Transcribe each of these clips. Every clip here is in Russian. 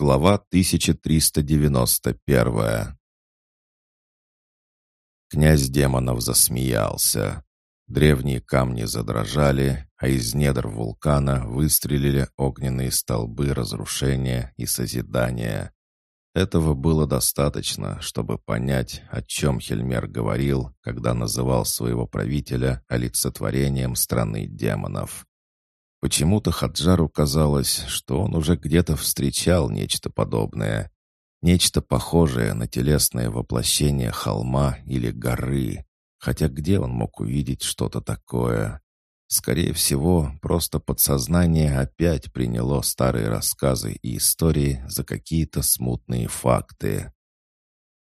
Глава 1391 Князь демонов засмеялся. Древние камни задрожали, а из недр вулкана выстрелили огненные столбы разрушения и созидания. Этого было достаточно, чтобы понять, о чем Хельмер говорил, когда называл своего правителя олицетворением страны демонов. Почему-то Хаджару казалось, что он уже где-то встречал нечто подобное. Нечто похожее на телесное воплощение холма или горы. Хотя где он мог увидеть что-то такое? Скорее всего, просто подсознание опять приняло старые рассказы и истории за какие-то смутные факты.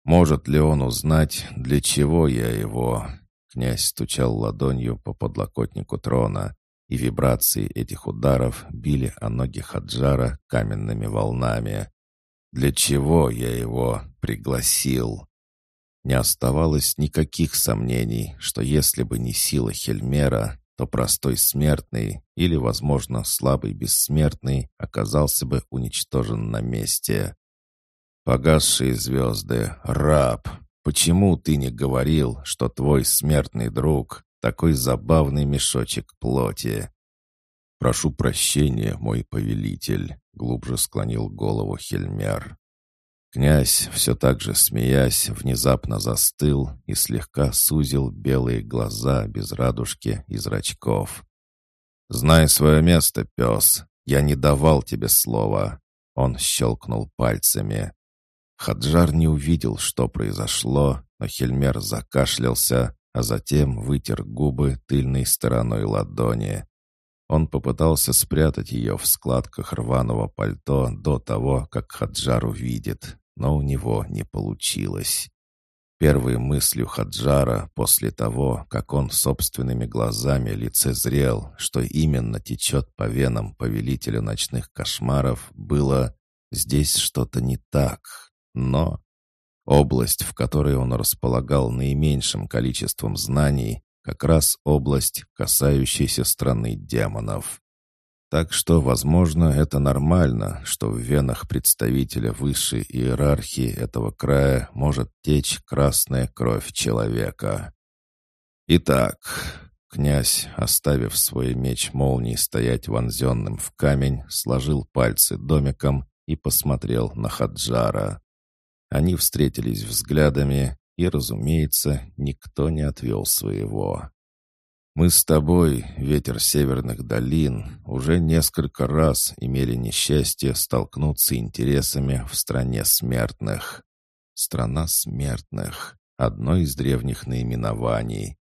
Может ли он узнать, для чего я его? Князь стучал ладонью по подлокотнику трона, и вибрации этих ударов били о ноги Хаджара каменными волнами. Для чего я его пригласил? Не оставалось никаких сомнений, что если бы не сила Хельмера, то простой смертный или, возможно, слабый бессмертный оказался бы уничтожен на месте. «Погасшие звезды, раб, почему ты не говорил, что твой смертный друг — такой забавный мешочек плоти?» «Прошу прощения, мой повелитель», — глубже склонил голову Хельмер. Князь, все так же смеясь, внезапно застыл и слегка сузил белые глаза без радужки и зрачков. «Знай свое место, пес. Я не давал тебе слова». Он щелкнул пальцами. Хаджар не увидел, что произошло, но Хельмер закашлялся, а затем вытер губы тыльной стороной ладони. Он попытался спрятать ее в складках рваного пальто до того, как Хаджар увидит но у него не получилось. Первой мыслью Хаджара после того, как он собственными глазами лицезрел, что именно течет по венам повелителя ночных кошмаров, было «здесь что-то не так». Но область, в которой он располагал наименьшим количеством знаний, как раз область, касающаяся страны демонов. Так что, возможно, это нормально, что в венах представителя высшей иерархии этого края может течь красная кровь человека. Итак, князь, оставив свой меч молнии стоять вонзенным в камень, сложил пальцы домиком и посмотрел на Хаджара. Они встретились взглядами, и, разумеется, никто не отвел своего. Мы с тобой, ветер северных долин, уже несколько раз имели несчастье столкнуться интересами в стране смертных. Страна смертных — одно из древних наименований.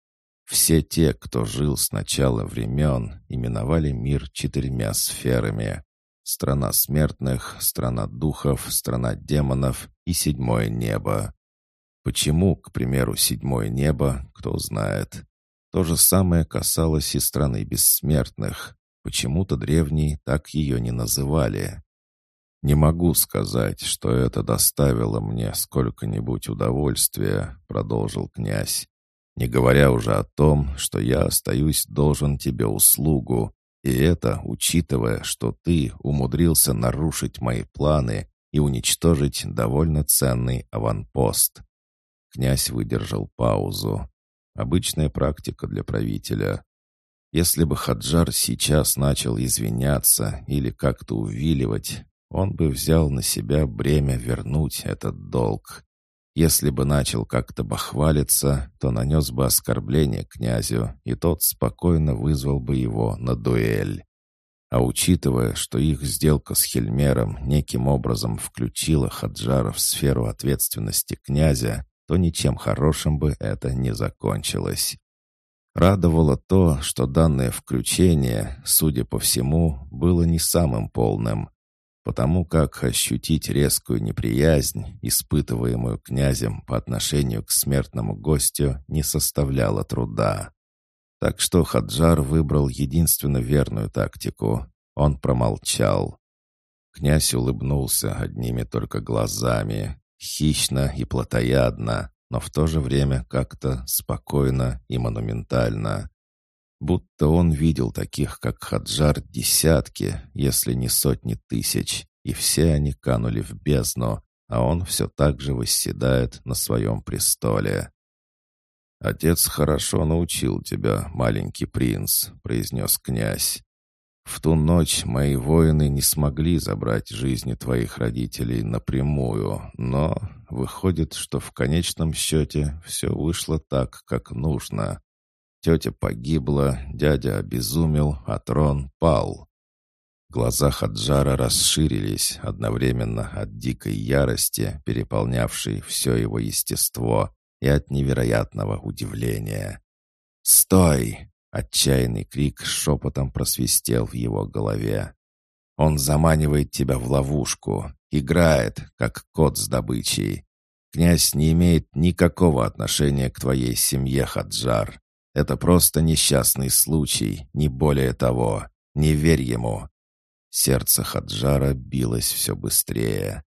Все те, кто жил с начала времен, именовали мир четырьмя сферами. Страна смертных, страна духов, страна демонов и седьмое небо. Почему, к примеру, седьмое небо, кто знает. То же самое касалось и страны бессмертных. Почему-то древние так ее не называли. «Не могу сказать, что это доставило мне сколько-нибудь удовольствия», — продолжил князь. «Не говоря уже о том, что я остаюсь должен тебе услугу, и это учитывая, что ты умудрился нарушить мои планы и уничтожить довольно ценный аванпост». Князь выдержал паузу. Обычная практика для правителя. Если бы Хаджар сейчас начал извиняться или как-то увиливать, он бы взял на себя бремя вернуть этот долг. Если бы начал как-то бахвалиться, то нанес бы оскорбление князю, и тот спокойно вызвал бы его на дуэль. А учитывая, что их сделка с Хельмером неким образом включила Хаджара в сферу ответственности князя, то ничем хорошим бы это не закончилось. Радовало то, что данное включение, судя по всему, было не самым полным, потому как ощутить резкую неприязнь, испытываемую князем по отношению к смертному гостю, не составляло труда. Так что Хаджар выбрал единственно верную тактику. Он промолчал. Князь улыбнулся одними только глазами, хищно и плотоядно, но в то же время как-то спокойно и монументально. Будто он видел таких, как Хаджар, десятки, если не сотни тысяч, и все они канули в бездну, а он все так же восседает на своем престоле. «Отец хорошо научил тебя, маленький принц», — произнес князь. «В ту ночь мои воины не смогли забрать жизни твоих родителей напрямую, но выходит, что в конечном счете все вышло так, как нужно. Тетя погибла, дядя обезумел, а трон пал. Глаза Хаджара расширились одновременно от дикой ярости, переполнявшей все его естество, и от невероятного удивления. «Стой!» — отчаянный крик шепотом просвистел в его голове. «Он заманивает тебя в ловушку, играет, как кот с добычей. Князь не имеет никакого отношения к твоей семье, Хаджар. Это просто несчастный случай, не более того. Не верь ему. Сердце Хаджара билось все быстрее.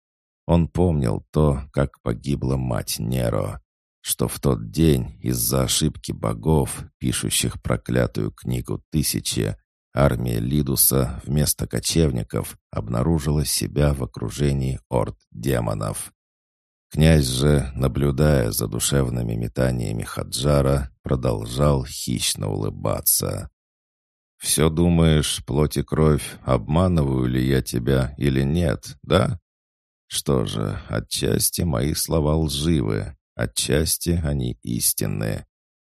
Он помнил то, как погибла мать Неро, что в тот день из-за ошибки богов, пишущих проклятую книгу «Тысячи», армия Лидуса вместо кочевников обнаружила себя в окружении орд демонов. Князь же, наблюдая за душевными метаниями Хаджара, продолжал хищно улыбаться. «Все думаешь, плоть и кровь, обманываю ли я тебя или нет, да? Что же, отчасти мои слова лживы, отчасти они истинны.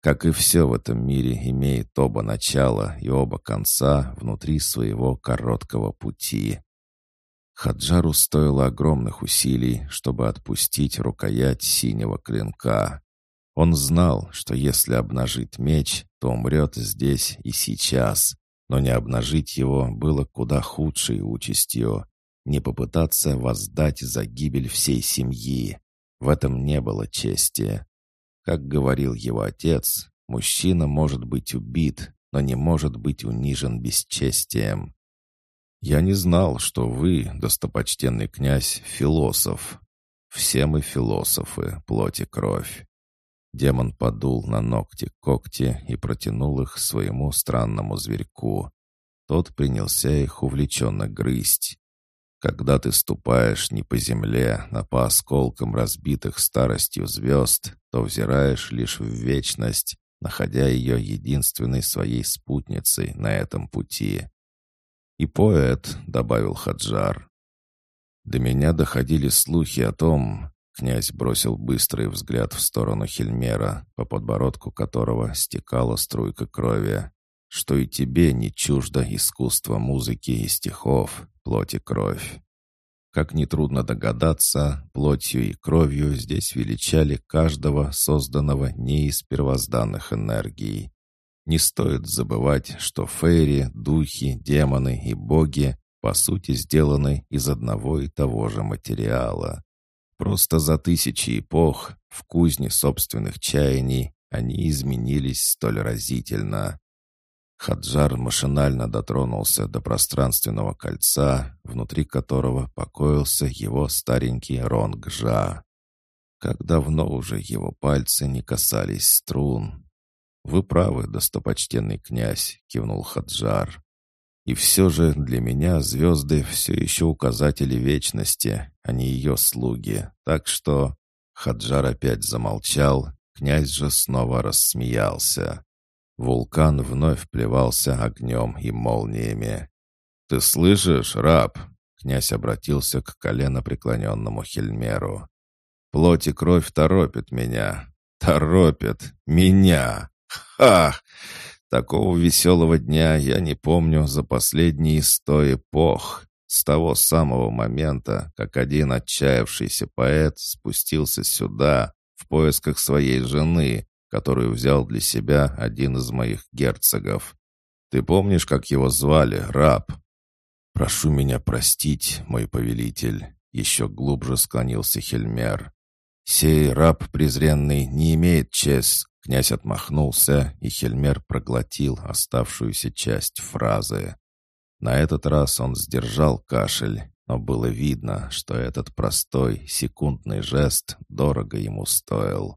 Как и все в этом мире имеет оба начала и оба конца внутри своего короткого пути». Хаджару стоило огромных усилий, чтобы отпустить рукоять синего клинка. Он знал, что если обнажить меч, то умрет здесь и сейчас, но не обнажить его было куда худшей участью. Не попытаться воздать за гибель всей семьи. В этом не было чести. Как говорил его отец, мужчина может быть убит, но не может быть унижен бесчестием. «Я не знал, что вы, достопочтенный князь, философ. Все мы философы, плоть и кровь. Демон подул на ногти когти и протянул их своему странному зверьку. Тот принялся их увлеченно грызть. Когда ты ступаешь не по земле, а по осколкам разбитых старостью звезд, то взираешь лишь в вечность, находя ее единственной своей спутницей на этом пути. «И поэт», — добавил Хаджар. До меня доходили слухи о том, Князь бросил быстрый взгляд в сторону Хельмера, по подбородку которого стекала струйка крови. «Что и тебе не чуждо искусство музыки и стихов, плоть и кровь». Как нетрудно догадаться, плотью и кровью здесь величали каждого, созданного не из первозданных энергий. Не стоит забывать, что фейри, духи, демоны и боги по сути сделаны из одного и того же материала. Просто за тысячи эпох в кузне собственных чаяний они изменились столь разительно. Хаджар машинально дотронулся до пространственного кольца, внутри которого покоился его старенький Ронгжа. Как давно уже его пальцы не касались струн. «Вы правы, достопочтенный князь», — кивнул Хаджар. И все же для меня звезды все еще указатели вечности, а не ее слуги. Так что... Хаджар опять замолчал, князь же снова рассмеялся. Вулкан вновь плевался огнем и молниями. «Ты слышишь, раб?» Князь обратился к колено преклоненному Хельмеру. «Плоть и кровь торопят меня. Торопят меня! Ха! Такого веселого дня я не помню за последние сто эпох, с того самого момента, как один отчаявшийся поэт спустился сюда в поисках своей жены, которую взял для себя один из моих герцогов. Ты помнишь, как его звали, раб? «Прошу меня простить, мой повелитель», — еще глубже склонился Хельмер. «Сей раб презренный не имеет честь, Князь отмахнулся, и Хельмер проглотил оставшуюся часть фразы. На этот раз он сдержал кашель, но было видно, что этот простой, секундный жест дорого ему стоил.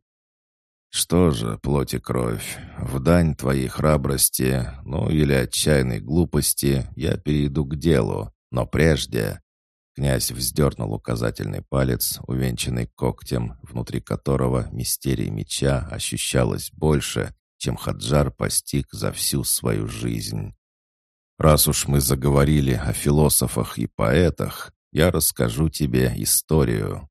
«Что же, плоть и кровь, в дань твоей храбрости, ну или отчаянной глупости, я перейду к делу, но прежде...» Князь вздернул указательный палец, увенчанный когтем, внутри которого мистерия меча ощущалась больше, чем Хаджар постиг за всю свою жизнь. «Раз уж мы заговорили о философах и поэтах, я расскажу тебе историю».